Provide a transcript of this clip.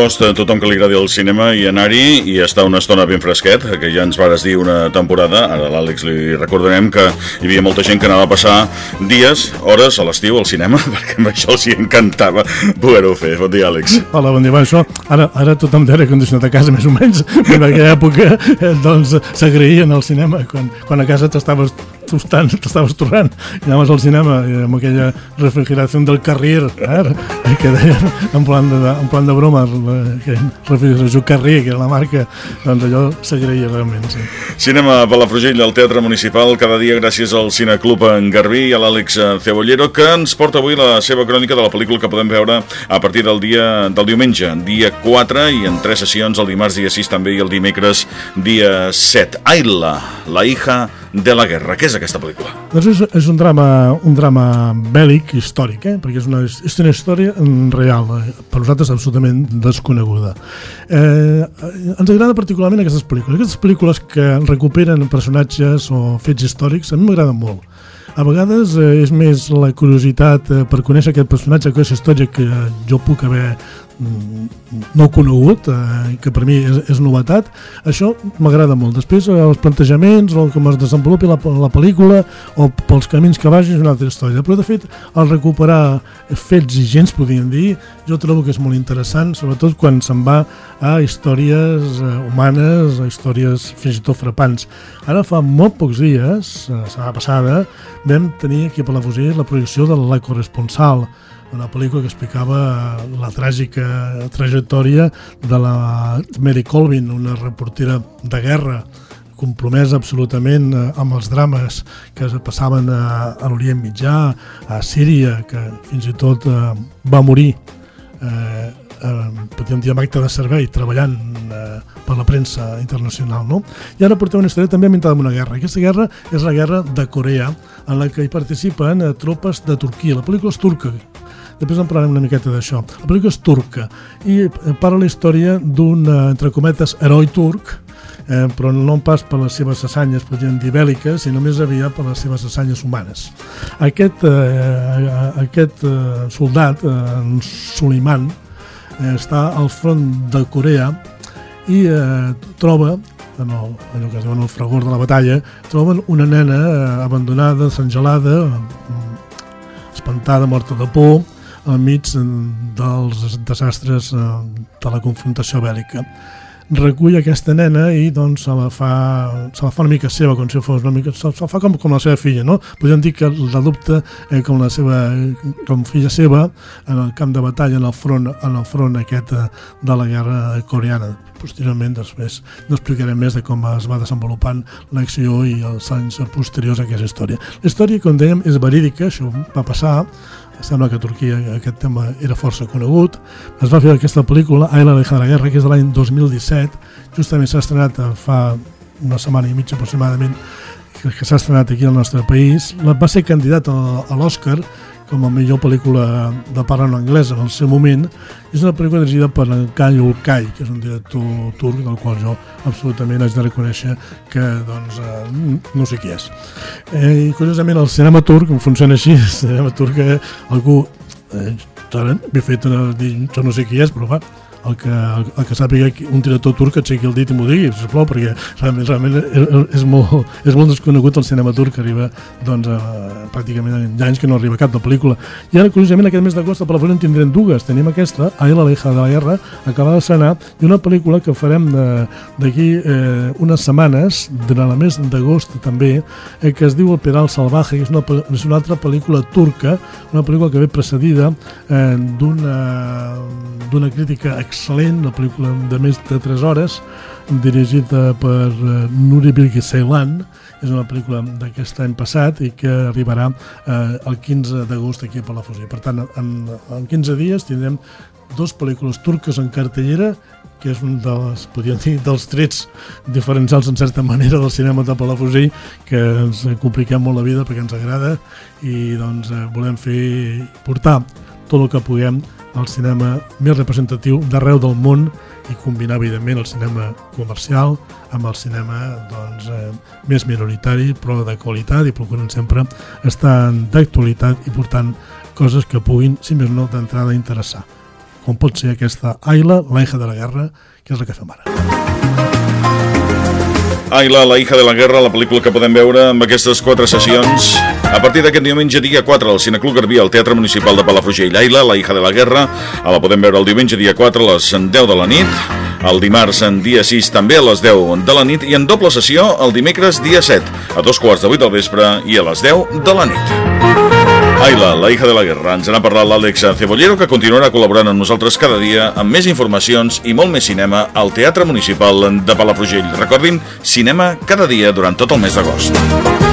d'agost, a tothom que li agradi el cinema i anar-hi i estar una estona ben fresquet, que ja ens vares dir una temporada. Ara l'Àlex li recordarem que hi havia molta gent que anava a passar dies, hores a l'estiu al cinema, perquè amb això els hi encantava poder-ho fer. Bon dia, Àlex. Hola, bon dia. Bueno, això, ara, ara tothom té aire condicionat a casa, més o menys. En aquella època, doncs, s'agraïen al cinema. Quan, quan a casa t'estaves t'estaves torrant i anaves al cinema i amb aquella refrigeració del carrer, eh, que deien en plan de, en plan de broma, que refrigeració carrer, que era la marca, doncs allò s'agraïa realment, sí. Cinema Palafrugell, al Teatre Municipal, cada dia gràcies al Cineclub en Garbí i a l'Àlex Cebollero, que ens porta avui la seva crònica de la pel·lícula que podem veure a partir del dia del diumenge, dia 4, i en tres sessions, el dimarts dia 6 també i el dimecres dia 7. Ayla, la hija de la guerra. Què és aquesta pel·lícula? Doncs és, és un drama, un drama bèl·lic històric, eh? perquè és una, és una història real, eh? per nosaltres absolutament desconeguda. Eh, ens agrada particularment aquestes pel·lícules. Aquestes pel·lícules que recuperen personatges o fets històrics a mi m'agraden molt. A vegades eh, és més la curiositat eh, per conèixer aquest personatge, aquesta història que jo puc haver no conegut, eh, que per mi és, és novetat, això m'agrada molt. Després eh, els plantejaments o com es desenvolupi la, la pel·lícula o pels camins que vagi és una altra història. Però de fet, al recuperar fets i gens, podríem dir, jo trobo que és molt interessant, sobretot quan se'n va a històries eh, humanes, a històries fins i tot frapants. Ara fa molt pocs dies, la setmana passada, vam tenir aquí a Palafrugell la projecció de La Corresponsal, una pel·lícula que explicava la tràgica trajectòria de la Mary Colvin, una reportera de guerra compromesa absolutament eh, amb els drames que passaven a, a l'Orient Mitjà, a Síria, que fins i tot eh, va morir eh, eh, podríem dir amb acte de servei, treballant eh, per la premsa internacional. No? I ara portem una història també ambientada en una guerra. Aquesta guerra és la guerra de Corea, en la que hi participen eh, tropes de Turquia. La pel·lícula és turca, Després en parlarem una miqueta d'això. La pel·lícula és turca i eh, parla la història d'un, eh, entre cometes, heroi turc, eh, però no pas per les seves assanyes, podríem dir, bèl·liques, sinó més aviat per les seves assanyes humanes. Aquest, eh, aquest eh, soldat, eh, Suleiman, eh, està al front de Corea i eh, troba en el, allò que es diu en el fragor de la batalla, troben una nena eh, abandonada, sangelada, espantada, morta de por, enmig dels desastres eh, de la confrontació bèl·lica recull aquesta nena i doncs se la fa, se la fa una mica seva, com si fos una mica, se la fa com, com la seva filla, no? Podríem dir que l'adopta eh, com la seva, com filla seva en el camp de batalla, en el front, en el front aquest eh, de la guerra coreana. Posteriorment, després, no explicarem més de com es va desenvolupant l'acció i els anys posteriors a aquesta història. La història, com dèiem, és verídica, això va passar, sembla que a Turquia aquest tema era força conegut. Es va fer aquesta pel·lícula, Aila la de la guerra, que és de l'any 2017, justament s'ha estrenat fa una setmana i mitja aproximadament, que, s'ha estrenat aquí al nostre país. Va ser candidat a l'Oscar com a millor pel·lícula de parla no anglesa en el seu moment. És una pel·lícula dirigida per en Kai Ulkay, que és un director turc del qual jo absolutament haig de reconèixer que doncs, eh, no sé qui és. Eh, I curiosament el cinema turc funciona així, el cinema turc algú eh, m'he fet una, dir, jo no sé qui és, però va, el que, el, el que sàpiga un director turc que aixequi el dit i m'ho digui, sisplau, perquè realment, realment és, molt, és molt desconegut el cinema turc que arriba doncs, a, pràcticament en anys que no arriba cap de pel·lícula. I ara, curiosament, aquest mes d'agost a Palafrugell en tindrem dues. Tenim aquesta, Ai, la leja de la guerra, acaba de cenar, i una pel·lícula que farem d'aquí eh, unes setmanes, durant el mes d'agost també, eh, que es diu El Pedal Salvaje, que és una, és una altra pel·lícula turca, una pel·lícula que ve precedida eh, d'una crítica excel·lent, una pel·lícula de més de 3 hores, dirigida per uh, Nuri Bilgi Ceylan, és una pel·lícula d'aquest any passat i que arribarà eh, el 15 d'agost aquí a Palafrugell. Per tant, en, en 15 dies tindrem dos pel·lícules turques en cartellera que és un dels, podríem dir, dels trets diferencials en certa manera del cinema de Palafrugell que ens compliquem molt la vida perquè ens agrada i doncs eh, volem fer portar tot el que puguem al cinema més representatiu d'arreu del món i combinar, evidentment, el cinema comercial amb el cinema doncs, eh, més minoritari, però de qualitat i procurant sempre estar d'actualitat i portant coses que puguin, si més no, d'entrada interessar. com pot ser aquesta Aila, la hija de la guerra, que és la que fem ara. Aila, la hija de la guerra, la pel·lícula que podem veure amb aquestes quatre sessions. A partir d'aquest diumenge, dia 4, al Cineclub Garbí, al Teatre Municipal de Palafrugell. Aila, la hija de la guerra, la podem veure el diumenge, dia 4, a les 10 de la nit. El dimarts, en dia 6, també a les 10 de la nit. I en doble sessió, el dimecres, dia 7, a dos quarts de 8 del vespre i a les 10 de la nit. Aila, la hija de la guerra. Ens n'ha parlat l'Àlex Cebollero, que continuarà col·laborant amb nosaltres cada dia amb més informacions i molt més cinema al Teatre Municipal de Palafrugell. Recordin, cinema cada dia durant tot el mes d'agost.